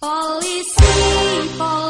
Police, police.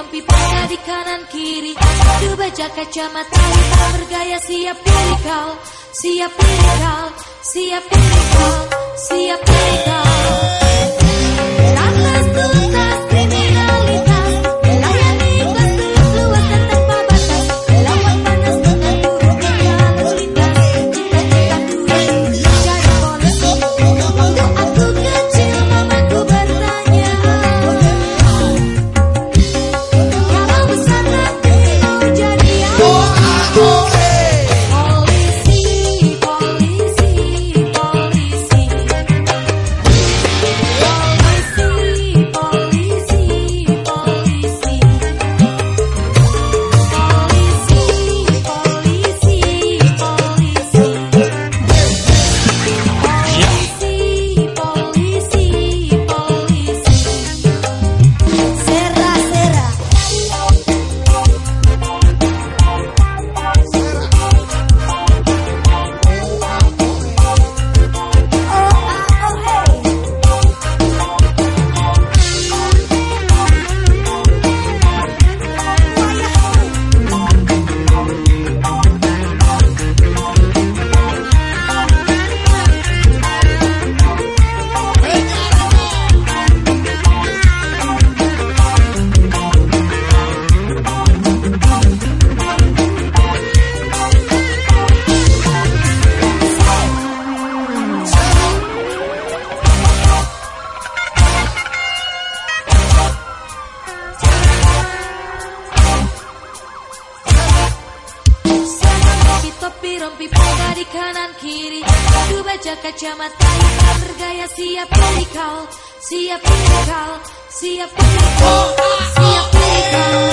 Rompi pangga di kanan kiri. Aku baca kacamata hitam bergaya. Siap pilih kau. Siap pilih kau, siap pilih kau, siap pilih kau rompi pangga di kanan kiri. Aku baca kacamata hitam bergaya. Siap kau Siap kau, siap kau, siap kau